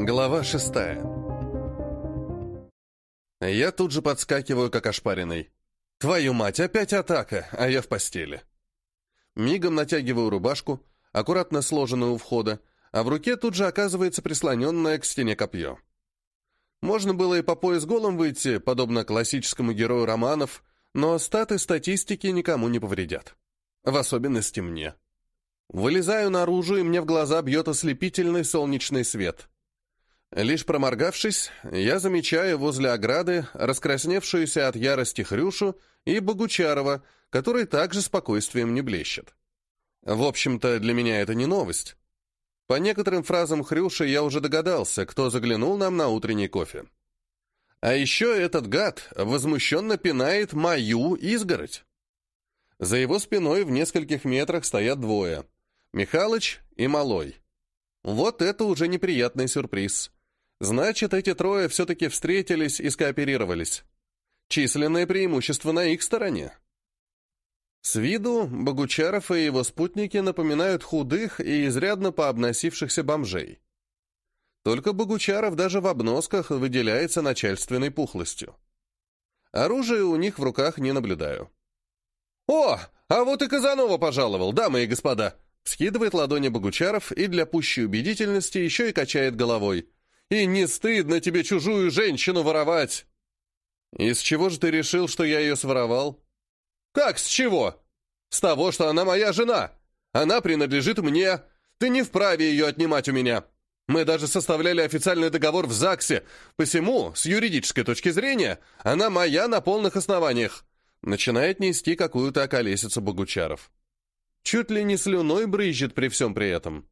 Глава шестая. Я тут же подскакиваю, как ошпаренный. Твою мать, опять атака, а я в постели. Мигом натягиваю рубашку, аккуратно сложенную у входа, а в руке тут же оказывается прислоненное к стене копье. Можно было и по пояс голым выйти, подобно классическому герою романов, но статы статистики никому не повредят. В особенности мне. Вылезаю наружу, и мне в глаза бьет ослепительный солнечный свет. Лишь проморгавшись, я замечаю возле ограды раскрасневшуюся от ярости Хрюшу и Богучарова, который также спокойствием не блещет. В общем-то, для меня это не новость. По некоторым фразам Хрюши я уже догадался, кто заглянул нам на утренний кофе. А еще этот гад возмущенно пинает мою изгородь. За его спиной в нескольких метрах стоят двое — Михалыч и Малой. Вот это уже неприятный сюрприз. Значит, эти трое все-таки встретились и скооперировались. Численное преимущество на их стороне. С виду Богучаров и его спутники напоминают худых и изрядно пообносившихся бомжей. Только Богучаров даже в обносках выделяется начальственной пухлостью. Оружия у них в руках не наблюдаю. «О, а вот и Казанова пожаловал, дамы и господа!» Скидывает ладони Богучаров и для пущей убедительности еще и качает головой. И не стыдно тебе чужую женщину воровать!» «Из чего же ты решил, что я ее своровал?» «Как с чего?» «С того, что она моя жена! Она принадлежит мне! Ты не вправе ее отнимать у меня!» Мы даже составляли официальный договор в ЗАГСе, посему, с юридической точки зрения, она моя на полных основаниях. Начинает нести какую-то околесицу Богучаров. Чуть ли не слюной брызжет при всем при этом.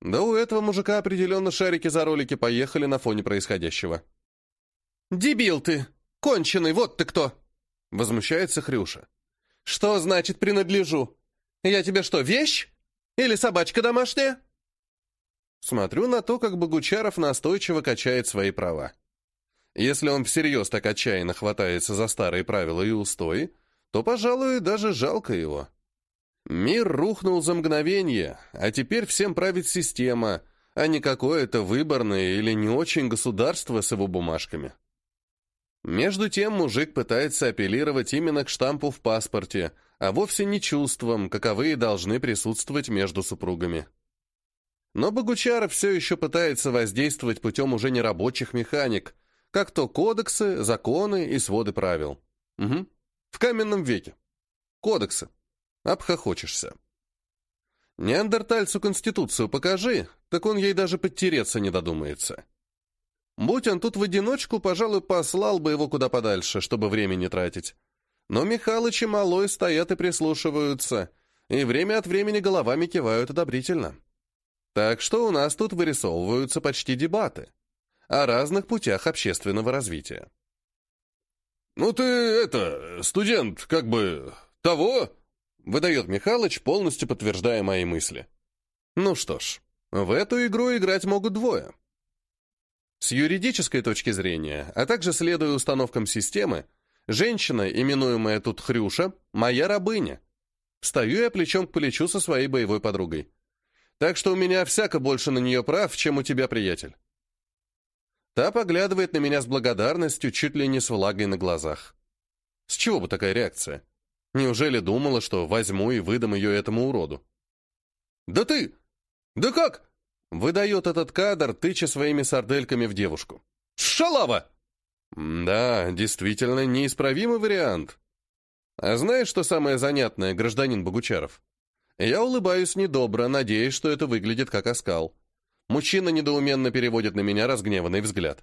Да у этого мужика определенно шарики за ролики поехали на фоне происходящего. «Дебил ты! Конченый, вот ты кто!» Возмущается Хрюша. «Что значит принадлежу? Я тебе что, вещь? Или собачка домашняя?» Смотрю на то, как Богучаров настойчиво качает свои права. Если он всерьез так отчаянно хватается за старые правила и устои, то, пожалуй, даже жалко его. Мир рухнул за мгновение, а теперь всем правит система, а не какое-то выборное или не очень государство с его бумажками. Между тем мужик пытается апеллировать именно к штампу в паспорте, а вовсе не чувствам, каковые должны присутствовать между супругами. Но Богучаров все еще пытается воздействовать путем уже нерабочих механик, как то кодексы, законы и своды правил. Угу. В каменном веке. Кодексы. Обхохочешься. Неандертальцу конституцию покажи, так он ей даже подтереться не додумается. Будь он тут в одиночку, пожалуй, послал бы его куда подальше, чтобы время не тратить. Но Михалыч и Малой стоят и прислушиваются, и время от времени головами кивают одобрительно. Так что у нас тут вырисовываются почти дебаты о разных путях общественного развития. «Ну ты, это, студент, как бы, того?» Выдает Михалыч, полностью подтверждая мои мысли. Ну что ж, в эту игру играть могут двое. С юридической точки зрения, а также следуя установкам системы, женщина, именуемая тут Хрюша, моя рабыня. Стою я плечом к плечу со своей боевой подругой. Так что у меня всяко больше на нее прав, чем у тебя, приятель. Та поглядывает на меня с благодарностью, чуть ли не с влагой на глазах. С чего бы такая реакция? Неужели думала, что возьму и выдам ее этому уроду? «Да ты! Да как?» Выдает этот кадр, тыча своими сардельками в девушку. «Шалава!» «Да, действительно неисправимый вариант. А знаешь, что самое занятное, гражданин Богучаров? Я улыбаюсь недобро, надеясь, что это выглядит как оскал. Мужчина недоуменно переводит на меня разгневанный взгляд.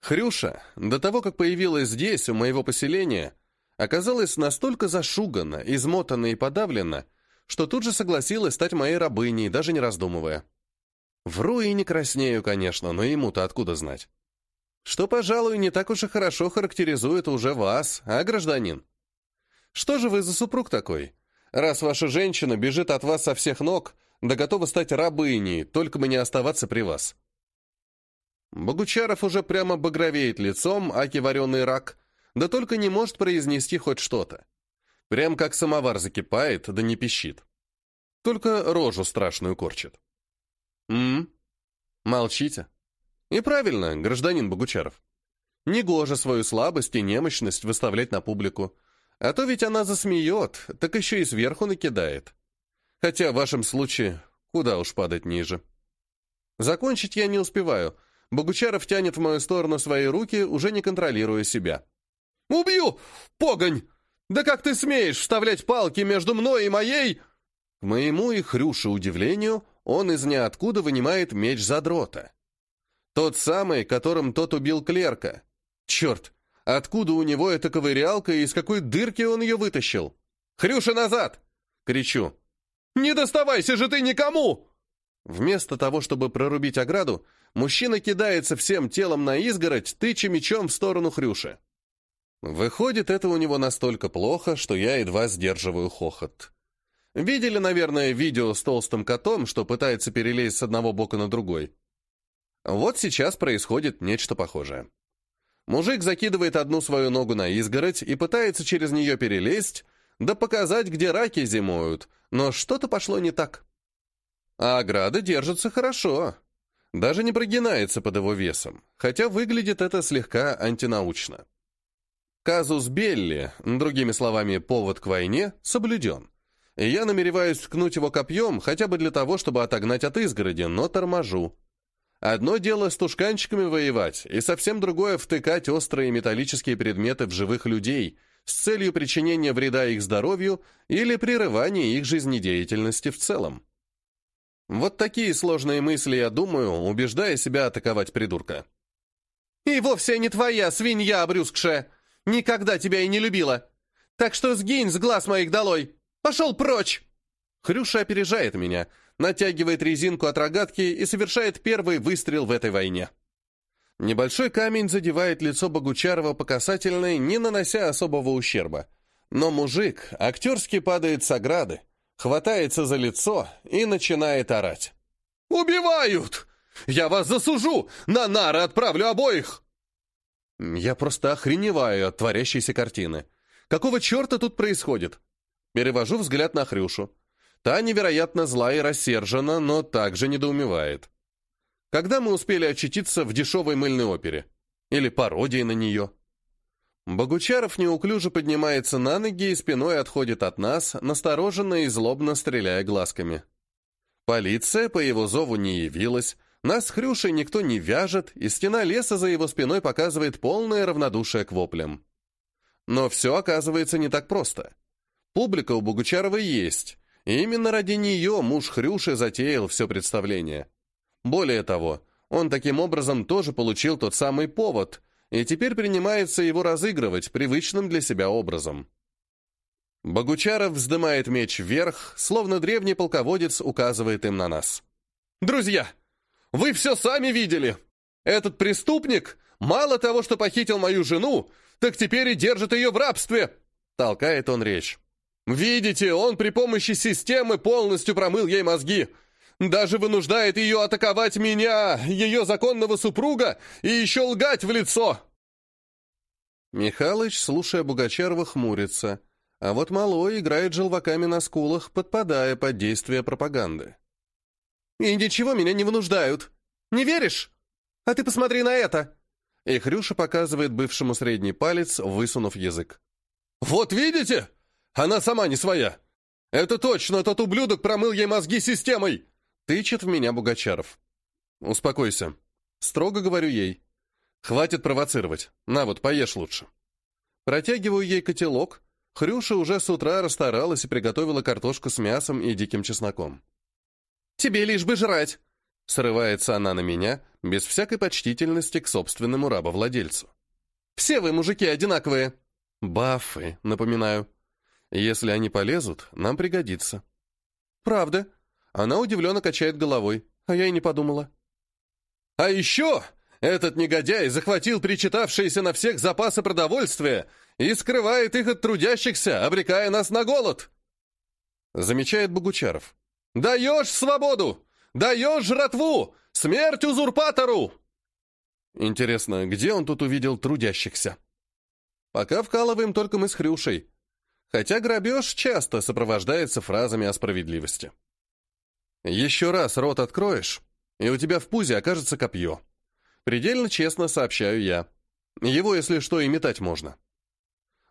Хрюша, до того, как появилась здесь, у моего поселения, оказалась настолько зашугана, измотана и подавлена, что тут же согласилась стать моей рабыней, даже не раздумывая. Вру и не краснею, конечно, но ему-то откуда знать? Что, пожалуй, не так уж и хорошо характеризует уже вас, а, гражданин? Что же вы за супруг такой? Раз ваша женщина бежит от вас со всех ног, да готова стать рабыней, только бы не оставаться при вас. Богучаров уже прямо багровеет лицом, аки вареный рак, да только не может произнести хоть что-то. Прям как самовар закипает, да не пищит. Только рожу страшную корчит. М, Молчите. И правильно, гражданин Богучаров. Негоже свою слабость и немощность выставлять на публику. А то ведь она засмеет, так еще и сверху накидает. Хотя в вашем случае куда уж падать ниже. Закончить я не успеваю. Богучаров тянет в мою сторону свои руки, уже не контролируя себя. «Убью! Погонь! Да как ты смеешь вставлять палки между мной и моей...» К моему и Хрюше удивлению, он из ниоткуда вынимает меч задрота. Тот самый, которым тот убил клерка. Черт, откуда у него эта ковырялка и из какой дырки он ее вытащил? «Хрюша, назад!» — кричу. «Не доставайся же ты никому!» Вместо того, чтобы прорубить ограду, мужчина кидается всем телом на изгородь, тыча мечом в сторону Хрюши. Выходит, это у него настолько плохо, что я едва сдерживаю хохот. Видели, наверное, видео с толстым котом, что пытается перелезть с одного бока на другой? Вот сейчас происходит нечто похожее. Мужик закидывает одну свою ногу на изгородь и пытается через нее перелезть, да показать, где раки зимуют, но что-то пошло не так. А ограда держится хорошо, даже не прогинается под его весом, хотя выглядит это слегка антинаучно. Казус Белли, другими словами, повод к войне, соблюден. Я намереваюсь ткнуть его копьем, хотя бы для того, чтобы отогнать от изгороди, но торможу. Одно дело с тушканчиками воевать, и совсем другое втыкать острые металлические предметы в живых людей с целью причинения вреда их здоровью или прерывания их жизнедеятельности в целом. Вот такие сложные мысли я думаю, убеждая себя атаковать придурка. «И вовсе не твоя свинья, обрюзгшая! Никогда тебя и не любила! Так что сгинь с глаз моих долой! Пошел прочь!» Хрюша опережает меня — натягивает резинку от рогатки и совершает первый выстрел в этой войне. Небольшой камень задевает лицо Богучарова по касательной, не нанося особого ущерба. Но мужик актерски падает с ограды, хватается за лицо и начинает орать. «Убивают! Я вас засужу! На нары отправлю обоих!» Я просто охреневаю от творящейся картины. Какого черта тут происходит? Перевожу взгляд на Хрюшу. Та невероятно зла и рассержена, но также недоумевает. Когда мы успели очутиться в дешевой мыльной опере? Или пародии на нее? Богучаров неуклюже поднимается на ноги и спиной отходит от нас, настороженно и злобно стреляя глазками. Полиция по его зову не явилась, нас с Хрюшей никто не вяжет, и стена леса за его спиной показывает полное равнодушие к воплям. Но все оказывается не так просто. Публика у Богучарова есть, и именно ради нее муж Хрюши затеял все представление. Более того, он таким образом тоже получил тот самый повод, и теперь принимается его разыгрывать привычным для себя образом. Богучаров вздымает меч вверх, словно древний полководец указывает им на нас. «Друзья, вы все сами видели! Этот преступник мало того, что похитил мою жену, так теперь и держит ее в рабстве!» Толкает он речь. Видите, он при помощи системы полностью промыл ей мозги. Даже вынуждает ее атаковать меня, ее законного супруга, и еще лгать в лицо. Михалыч, слушая Бугачарова, хмурится, а вот Малой играет желваками на скулах, подпадая под действие пропаганды. «И ничего меня не вынуждают. Не веришь? А ты посмотри на это!» И Хрюша показывает бывшему средний палец, высунув язык. «Вот видите? Она сама не своя. Это точно тот ублюдок промыл ей мозги системой!» Тычет в меня Бугачаров. «Успокойся. Строго говорю ей. Хватит провоцировать. На вот, поешь лучше». Протягиваю ей котелок. Хрюша уже с утра расстаралась и приготовила картошку с мясом и диким чесноком. «Тебе лишь бы жрать!» Срывается она на меня, без всякой почтительности к собственному рабовладельцу. «Все вы, мужики, одинаковые!» «Баффы», напоминаю. Если они полезут, нам пригодится. Правда? Она удивленно качает головой, а я и не подумала. А еще этот негодяй захватил причитавшиеся на всех запасы продовольствия и скрывает их от трудящихся, обрекая нас на голод. Замечает Богучаров. «Даешь свободу! Даешь жратву! Смерть узурпатору!» Интересно, где он тут увидел трудящихся? Пока вкалываем только мы с Хрюшей. Хотя грабеж часто сопровождается фразами о справедливости. Еще раз рот откроешь, и у тебя в пузе окажется копье. Предельно честно сообщаю я. Его, если что, и метать можно.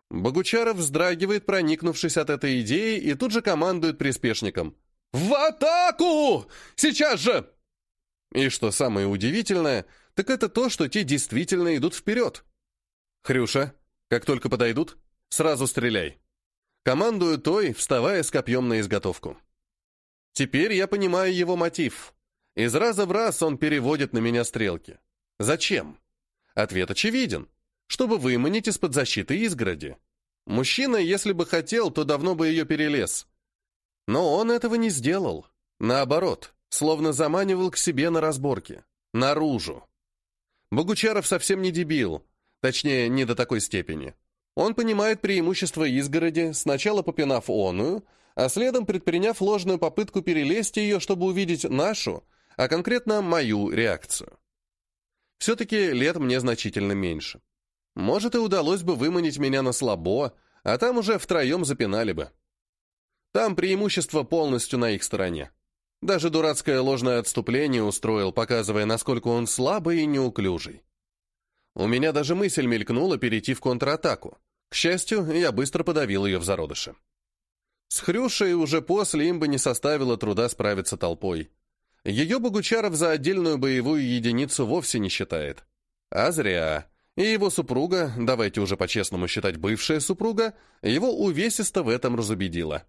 Богучаров вздрагивает, проникнувшись от этой идеи, и тут же командует приспешникам. «В атаку! Сейчас же!» И что самое удивительное, так это то, что те действительно идут вперед. «Хрюша, как только подойдут, сразу стреляй». Командую той, вставая с копьем на изготовку. Теперь я понимаю его мотив. Из раза в раз он переводит на меня стрелки. Зачем? Ответ очевиден. Чтобы выманить из-под защиты изгороди. Мужчина, если бы хотел, то давно бы ее перелез. Но он этого не сделал. Наоборот, словно заманивал к себе на разборке. Наружу. Богучаров совсем не дебил. Точнее, не до такой степени. Он понимает преимущество изгороди, сначала попинав оную, а следом предприняв ложную попытку перелезть ее, чтобы увидеть нашу, а конкретно мою реакцию. Все-таки лет мне значительно меньше. Может, и удалось бы выманить меня на слабо, а там уже втроем запинали бы. Там преимущество полностью на их стороне. Даже дурацкое ложное отступление устроил, показывая, насколько он слабый и неуклюжий. У меня даже мысль мелькнула перейти в контратаку. К счастью, я быстро подавил ее в зародыше. С Хрюшей уже после им бы не составило труда справиться толпой. Ее Богучаров за отдельную боевую единицу вовсе не считает. А зря. И его супруга, давайте уже по-честному считать бывшая супруга, его увесисто в этом разубедила.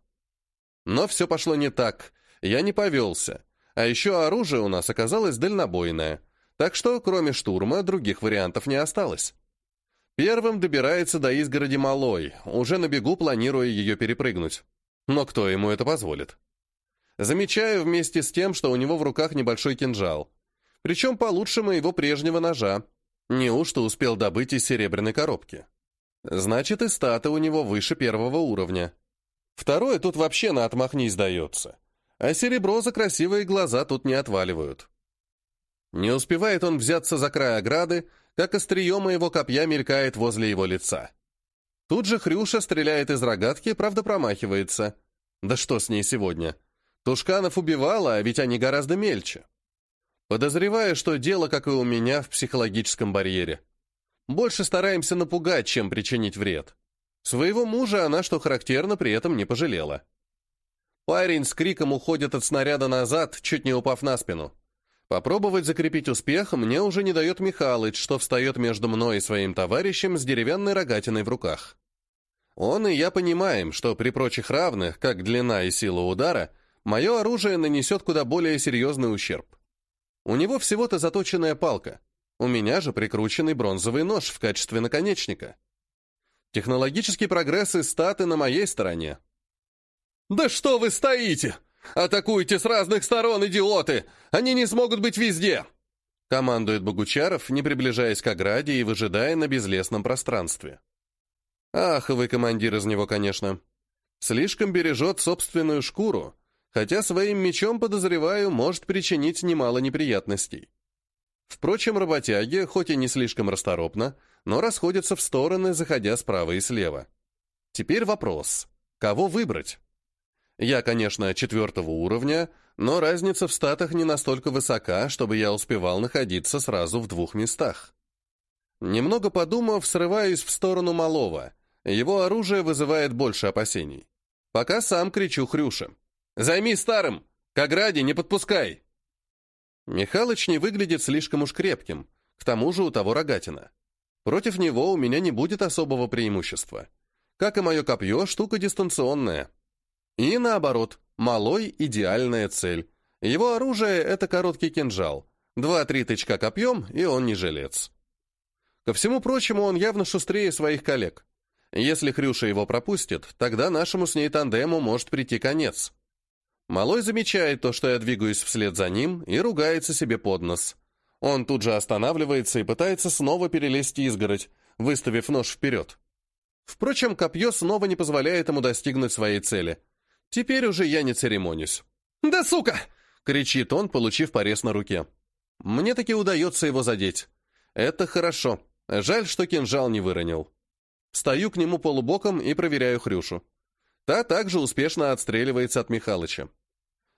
Но все пошло не так. Я не повелся. А еще оружие у нас оказалось дальнобойное. Так что, кроме штурма, других вариантов не осталось. Первым добирается до изгороди Малой, уже на бегу планируя ее перепрыгнуть. Но кто ему это позволит? Замечаю вместе с тем, что у него в руках небольшой кинжал. Причем получше моего прежнего ножа. Неужто успел добыть из серебряной коробки? Значит, и статы у него выше первого уровня. Второе тут вообще на отмахнись дается. А серебро за красивые глаза тут не отваливают. Не успевает он взяться за край ограды, как острие моего копья мелькает возле его лица. Тут же Хрюша стреляет из рогатки, правда промахивается. Да что с ней сегодня? Тушканов убивала, а ведь они гораздо мельче. Подозреваю, что дело, как и у меня, в психологическом барьере. Больше стараемся напугать, чем причинить вред. Своего мужа она, что характерно, при этом не пожалела. Парень с криком уходит от снаряда назад, чуть не упав на спину. Попробовать закрепить успех мне уже не дает Михалыч, что встает между мной и своим товарищем с деревянной рогатиной в руках. Он и я понимаем, что при прочих равных, как длина и сила удара, мое оружие нанесет куда более серьезный ущерб. У него всего-то заточенная палка, у меня же прикрученный бронзовый нож в качестве наконечника. Технологический прогресс и статы на моей стороне. «Да что вы стоите!» «Атакуйте с разных сторон, идиоты! Они не смогут быть везде!» Командует Богучаров, не приближаясь к ограде и выжидая на безлесном пространстве. Ах, вы командир из него, конечно. Слишком бережет собственную шкуру, хотя своим мечом, подозреваю, может причинить немало неприятностей. Впрочем, работяги, хоть и не слишком расторопно, но расходятся в стороны, заходя справа и слева. Теперь вопрос, кого выбрать? Я, конечно, четвертого уровня, но разница в статах не настолько высока, чтобы я успевал находиться сразу в двух местах. Немного подумав, срываюсь в сторону малого. Его оружие вызывает больше опасений. Пока сам кричу Хрюше. «Займи старым! К ограде не подпускай!» Михалыч не выглядит слишком уж крепким, к тому же у того рогатина. Против него у меня не будет особого преимущества. Как и мое копье, штука дистанционная. И наоборот, малой – идеальная цель. Его оружие – это короткий кинжал. Два-три тычка копьем, и он не жилец. Ко всему прочему, он явно шустрее своих коллег. Если Хрюша его пропустит, тогда нашему с ней тандему может прийти конец. Малой замечает то, что я двигаюсь вслед за ним, и ругается себе под нос. Он тут же останавливается и пытается снова перелезть изгородь, выставив нож вперед. Впрочем, копье снова не позволяет ему достигнуть своей цели – Теперь уже я не церемонюсь. «Да сука!» — кричит он, получив порез на руке. Мне таки удается его задеть. Это хорошо. Жаль, что кинжал не выронил. Стою к нему полубоком и проверяю Хрюшу. Та также успешно отстреливается от Михалыча.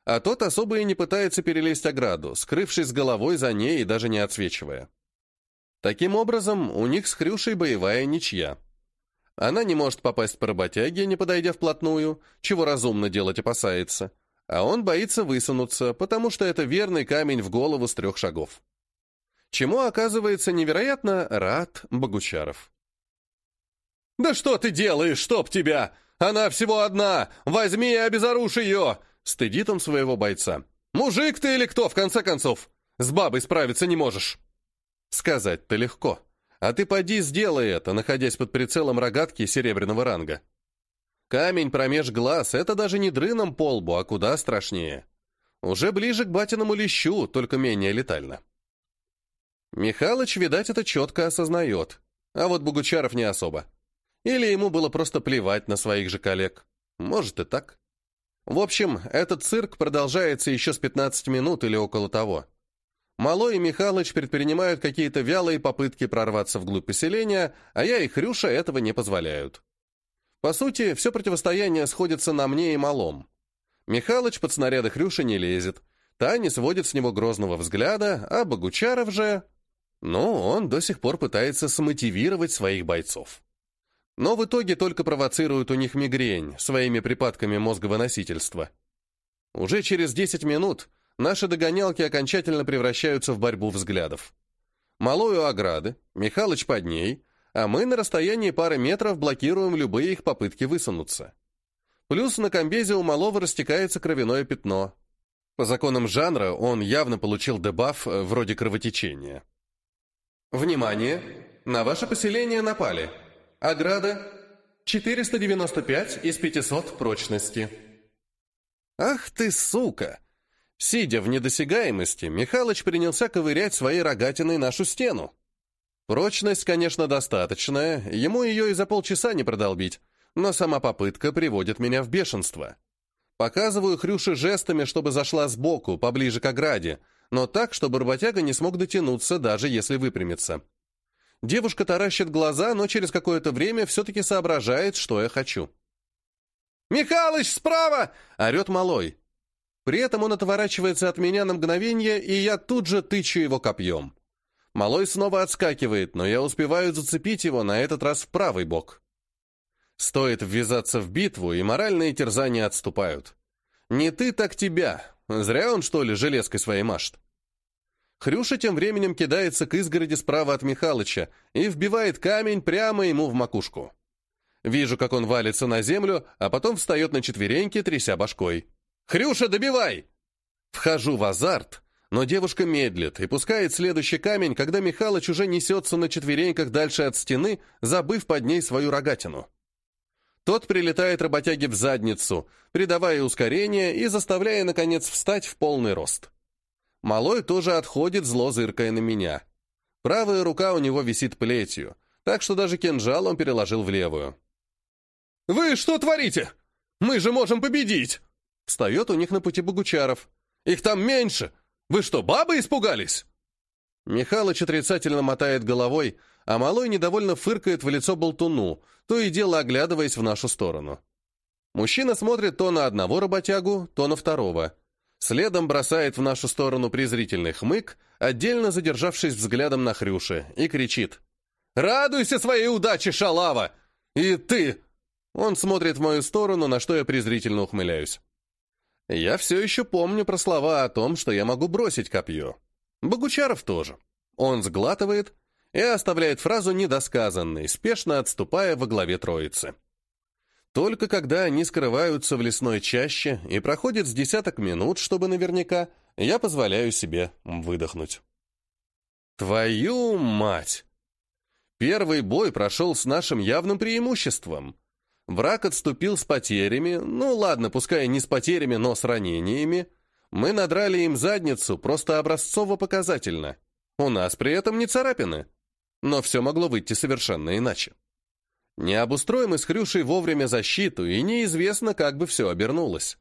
А тот особо и не пытается перелезть ограду, скрывшись головой за ней и даже не отсвечивая. Таким образом, у них с Хрюшей боевая ничья. Она не может попасть по работяге, не подойдя вплотную, чего разумно делать опасается, а он боится высунуться, потому что это верный камень в голову с трех шагов. Чему, оказывается, невероятно рад Богучаров. «Да что ты делаешь, чтоб тебя! Она всего одна! Возьми и обезоружь ее!» Стыдит он своего бойца. «Мужик ты или кто, в конце концов? С бабой справиться не можешь!» Сказать-то легко. А ты поди сделай это, находясь под прицелом рогатки серебряного ранга. Камень промеж глаз — это даже не дрыном по лбу, а куда страшнее. Уже ближе к батиному лещу, только менее летально. Михалыч, видать, это четко осознает, а вот Богучаров не особо. Или ему было просто плевать на своих же коллег. Может и так. В общем, этот цирк продолжается еще с 15 минут или около того. Малой и Михалыч предпринимают какие-то вялые попытки прорваться вглубь поселения, а я и Хрюша этого не позволяют. По сути, все противостояние сходится на мне и Малом. Михалыч под снаряды Хрюши не лезет, та не сводит с него грозного взгляда, а Богучаров же... Ну, он до сих пор пытается смотивировать своих бойцов. Но в итоге только провоцирует у них мигрень своими припадками мозговыносительства. Уже через 10 минут наши догонялки окончательно превращаются в борьбу взглядов. Малой у ограды, Михалыч под ней, а мы на расстоянии пары метров блокируем любые их попытки высунуться. Плюс на комбезе у малого растекается кровяное пятно. По законам жанра он явно получил дебаф э, вроде кровотечения. Внимание! На ваше поселение напали. Ограда 495 из 500 прочности. Ах ты, сука! Сидя в недосягаемости, Михалыч принялся ковырять своей рогатиной нашу стену. Прочность, конечно, достаточная, ему ее и за полчаса не продолбить, но сама попытка приводит меня в бешенство. Показываю Хрюше жестами, чтобы зашла сбоку, поближе к ограде, но так, чтобы работяга не смог дотянуться, даже если выпрямится. Девушка таращит глаза, но через какое-то время все-таки соображает, что я хочу. «Михалыч, справа!» — орет малой. При этом он отворачивается от меня на мгновение, и я тут же тычу его копьем. Малой снова отскакивает, но я успеваю зацепить его на этот раз в правый бок. Стоит ввязаться в битву, и моральные терзания отступают. «Не ты, так тебя!» Зря он, что ли, железкой своей машет. Хрюша тем временем кидается к изгороди справа от Михалыча и вбивает камень прямо ему в макушку. Вижу, как он валится на землю, а потом встает на четвереньки, тряся башкой. «Хрюша, добивай!» Вхожу в азарт, но девушка медлит и пускает следующий камень, когда Михалыч уже несется на четвереньках дальше от стены, забыв под ней свою рогатину. Тот прилетает работяге в задницу, придавая ускорение и заставляя, наконец, встать в полный рост. Малой тоже отходит, зло зыркая на меня. Правая рука у него висит плетью, так что даже кинжал он переложил в левую. «Вы что творите? Мы же можем победить!» Встает у них на пути Богучаров. «Их там меньше! Вы что, бабы испугались?» Михалыч отрицательно мотает головой, а Малой недовольно фыркает в лицо болтуну, то и дело оглядываясь в нашу сторону. Мужчина смотрит то на одного работягу, то на второго. Следом бросает в нашу сторону презрительный хмык, отдельно задержавшись взглядом на Хрюше, и кричит. «Радуйся своей удаче, шалава! И ты!» Он смотрит в мою сторону, на что я презрительно ухмыляюсь. Я все еще помню про слова о том, что я могу бросить копье. Богучаров тоже. Он сглатывает и оставляет фразу недосказанной, спешно отступая во главе троицы. Только когда они скрываются в лесной чаще и проходит с десяток минут, чтобы наверняка, я позволяю себе выдохнуть. Твою мать! Первый бой прошел с нашим явным преимуществом. Враг отступил с потерями, ну ладно, пускай не с потерями, но с ранениями. Мы надрали им задницу, просто образцово-показательно. У нас при этом не царапины. Но все могло выйти совершенно иначе. Не обустроим мы с Хрюшей вовремя защиту, и неизвестно, как бы все обернулось.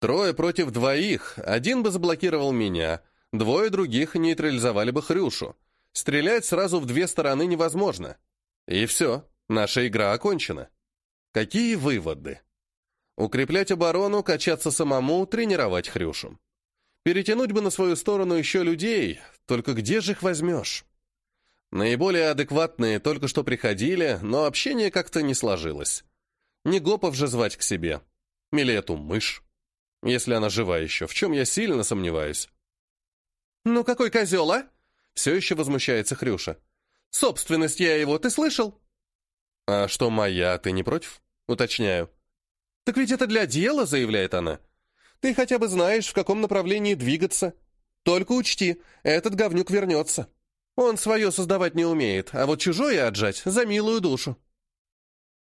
Трое против двоих, один бы заблокировал меня, двое других нейтрализовали бы Хрюшу. Стрелять сразу в две стороны невозможно. И все, наша игра окончена. Какие выводы? Укреплять оборону, качаться самому, тренировать Хрюшу. Перетянуть бы на свою сторону еще людей, только где же их возьмешь? Наиболее адекватные только что приходили, но общение как-то не сложилось. Не Гопов же звать к себе. Или эту мышь. Если она жива еще, в чем я сильно сомневаюсь. «Ну какой козел, а?» Все еще возмущается Хрюша. «Собственность я его, ты слышал?» «А что моя, ты не против?» Уточняю. «Так ведь это для дела», — заявляет она. «Ты хотя бы знаешь, в каком направлении двигаться. Только учти, этот говнюк вернется». Он свое создавать не умеет, а вот чужое отжать за милую душу.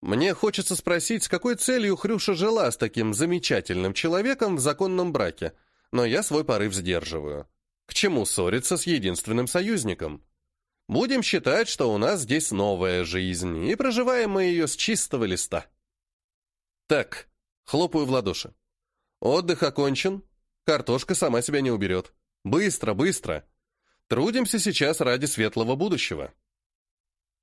Мне хочется спросить, с какой целью Хрюша жила с таким замечательным человеком в законном браке, но я свой порыв сдерживаю. К чему ссориться с единственным союзником? Будем считать, что у нас здесь новая жизнь, и проживаем мы ее с чистого листа. Так, хлопаю в ладоши. Отдых окончен, картошка сама себя не уберет. Быстро, быстро. Трудимся сейчас ради светлого будущего.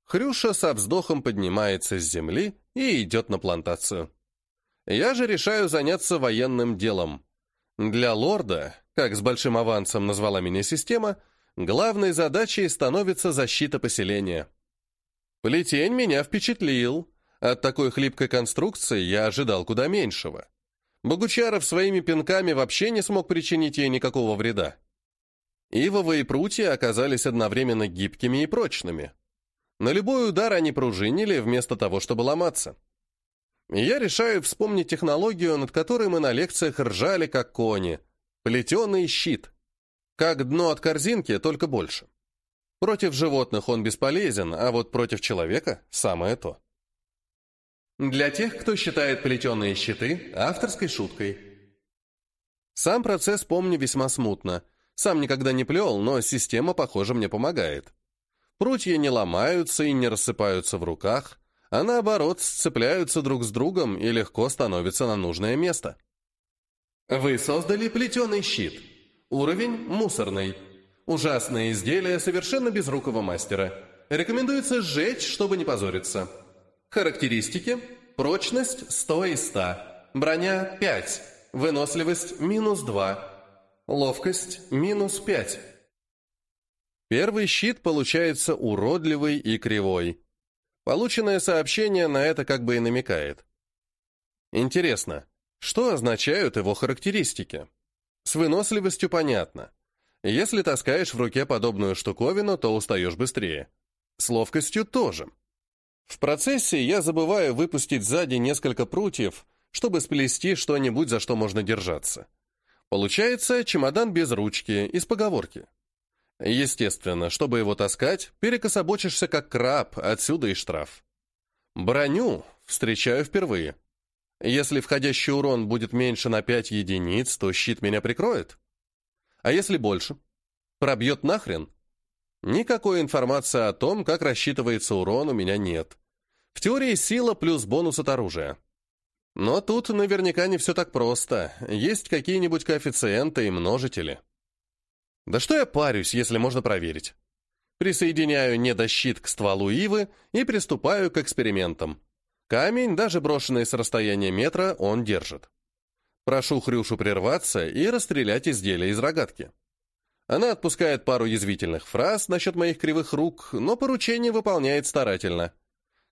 Хрюша со вздохом поднимается с земли и идет на плантацию. Я же решаю заняться военным делом. Для лорда, как с большим авансом назвала меня система, главной задачей становится защита поселения. Плетень меня впечатлил. От такой хлипкой конструкции я ожидал куда меньшего. Богучаров своими пинками вообще не смог причинить ей никакого вреда. Ивовые прутья оказались одновременно гибкими и прочными. На любой удар они пружинили, вместо того, чтобы ломаться. я решаю вспомнить технологию, над которой мы на лекциях ржали, как кони. Плетеный щит. Как дно от корзинки, только больше. Против животных он бесполезен, а вот против человека – самое то. Для тех, кто считает плетеные щиты авторской шуткой. Сам процесс помню весьма смутно – сам никогда не плел, но система, похоже, мне помогает. Прутья не ломаются и не рассыпаются в руках, а наоборот сцепляются друг с другом и легко становятся на нужное место. Вы создали плетеный щит. Уровень мусорный. Ужасное изделие совершенно безрукого мастера. Рекомендуется сжечь, чтобы не позориться. Характеристики. Прочность 100 из 100. Броня 5. Выносливость минус 2. Ловкость – минус пять. Первый щит получается уродливый и кривой. Полученное сообщение на это как бы и намекает. Интересно, что означают его характеристики? С выносливостью понятно. Если таскаешь в руке подобную штуковину, то устаешь быстрее. С ловкостью тоже. В процессе я забываю выпустить сзади несколько прутьев, чтобы сплести что-нибудь, за что можно держаться. Получается чемодан без ручки, из поговорки. Естественно, чтобы его таскать, перекособочишься как краб, отсюда и штраф. Броню встречаю впервые. Если входящий урон будет меньше на 5 единиц, то щит меня прикроет. А если больше? Пробьет нахрен? Никакой информации о том, как рассчитывается урон, у меня нет. В теории сила плюс бонус от оружия. Но тут наверняка не все так просто. Есть какие-нибудь коэффициенты и множители. Да что я парюсь, если можно проверить? Присоединяю недощит к стволу ивы и приступаю к экспериментам. Камень, даже брошенный с расстояния метра, он держит. Прошу Хрюшу прерваться и расстрелять изделие из рогатки. Она отпускает пару язвительных фраз насчет моих кривых рук, но поручение выполняет старательно –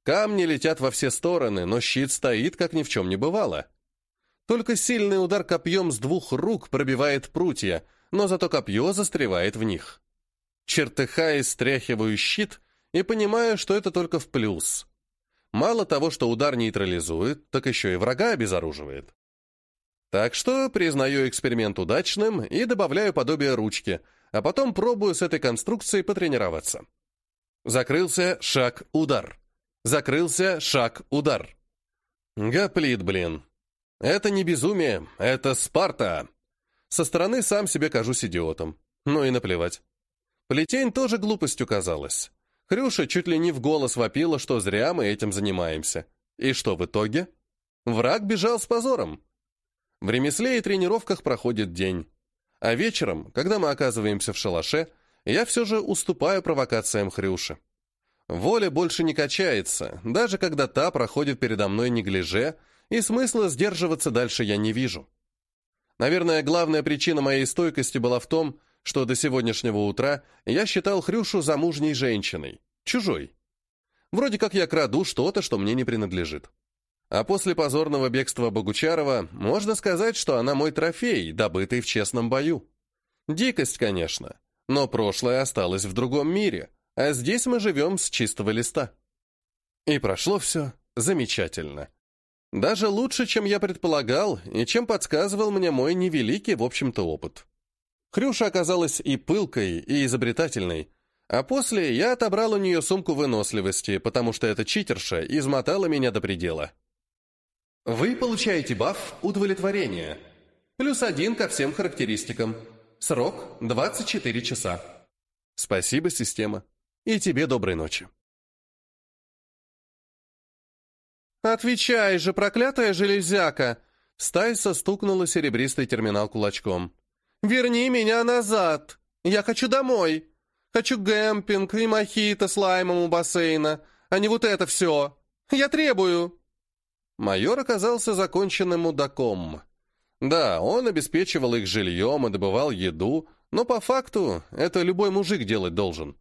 Камни летят во все стороны, но щит стоит, как ни в чем не бывало. Только сильный удар копьем с двух рук пробивает прутья, но зато копье застревает в них. Чертыхаясь, стряхиваю щит и понимаю, что это только в плюс. Мало того, что удар нейтрализует, так еще и врага обезоруживает. Так что признаю эксперимент удачным и добавляю подобие ручки, а потом пробую с этой конструкцией потренироваться. Закрылся шаг, удар. Закрылся шаг, удар. Гоплит, блин. Это не безумие, это Спарта. Со стороны сам себе кажусь идиотом. Ну и наплевать. Плетень тоже глупостью казалась. Хрюша чуть ли не в голос вопила, что зря мы этим занимаемся. И что в итоге? Враг бежал с позором. В ремесле и тренировках проходит день. А вечером, когда мы оказываемся в шалаше, я все же уступаю провокациям Хрюши. Воля больше не качается, даже когда та проходит передо мной неглиже, и смысла сдерживаться дальше я не вижу. Наверное, главная причина моей стойкости была в том, что до сегодняшнего утра я считал Хрюшу замужней женщиной. Чужой. Вроде как я краду что-то, что мне не принадлежит. А после позорного бегства Богучарова можно сказать, что она мой трофей, добытый в честном бою. Дикость, конечно, но прошлое осталось в другом мире, а здесь мы живем с чистого листа. И прошло все замечательно. Даже лучше, чем я предполагал, и чем подсказывал мне мой невеликий, в общем-то, опыт. Хрюша оказалась и пылкой, и изобретательной, а после я отобрал у нее сумку выносливости, потому что эта читерша измотала меня до предела. Вы получаете баф удовлетворения. Плюс один ко всем характеристикам. Срок 24 часа. Спасибо, система. И тебе доброй ночи. «Отвечай же, проклятая железяка!» Стайса стукнула серебристый терминал кулачком. «Верни меня назад! Я хочу домой! Хочу гэмпинг и мохито с лаймом у бассейна, а не вот это все! Я требую!» Майор оказался законченным мудаком. Да, он обеспечивал их жильем и добывал еду, но по факту это любой мужик делать должен.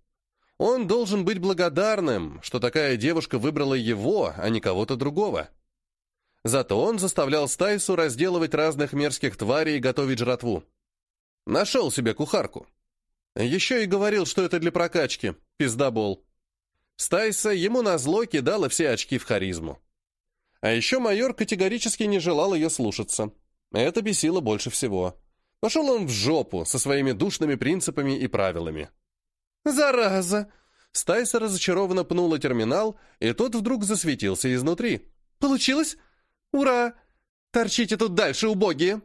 Он должен быть благодарным, что такая девушка выбрала его, а не кого-то другого. Зато он заставлял Стайсу разделывать разных мерзких тварей и готовить жратву. Нашел себе кухарку. Еще и говорил, что это для прокачки. Пиздобол. Стайса ему назло кидала все очки в харизму. А еще майор категорически не желал ее слушаться. Это бесило больше всего. Пошел он в жопу со своими душными принципами и правилами. «Зараза!» Стайса разочарованно пнула терминал, и тот вдруг засветился изнутри. «Получилось? Ура! Торчите тут дальше, убогие!»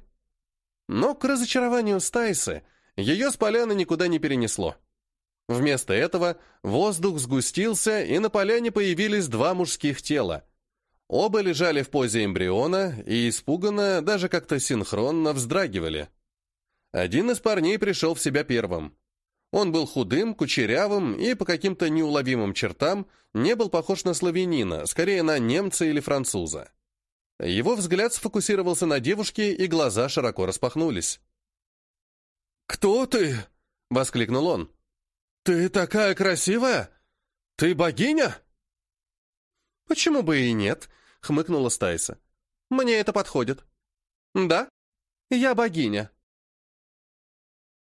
Но к разочарованию Стайсы ее с поляны никуда не перенесло. Вместо этого воздух сгустился, и на поляне появились два мужских тела. Оба лежали в позе эмбриона и испуганно, даже как-то синхронно вздрагивали. Один из парней пришел в себя первым. Он был худым, кучерявым и по каким-то неуловимым чертам не был похож на славянина, скорее на немца или француза. Его взгляд сфокусировался на девушке, и глаза широко распахнулись. «Кто ты?» — воскликнул он. «Ты такая красивая? Ты богиня?» «Почему бы и нет?» — хмыкнула Стайса. «Мне это подходит». «Да, я богиня».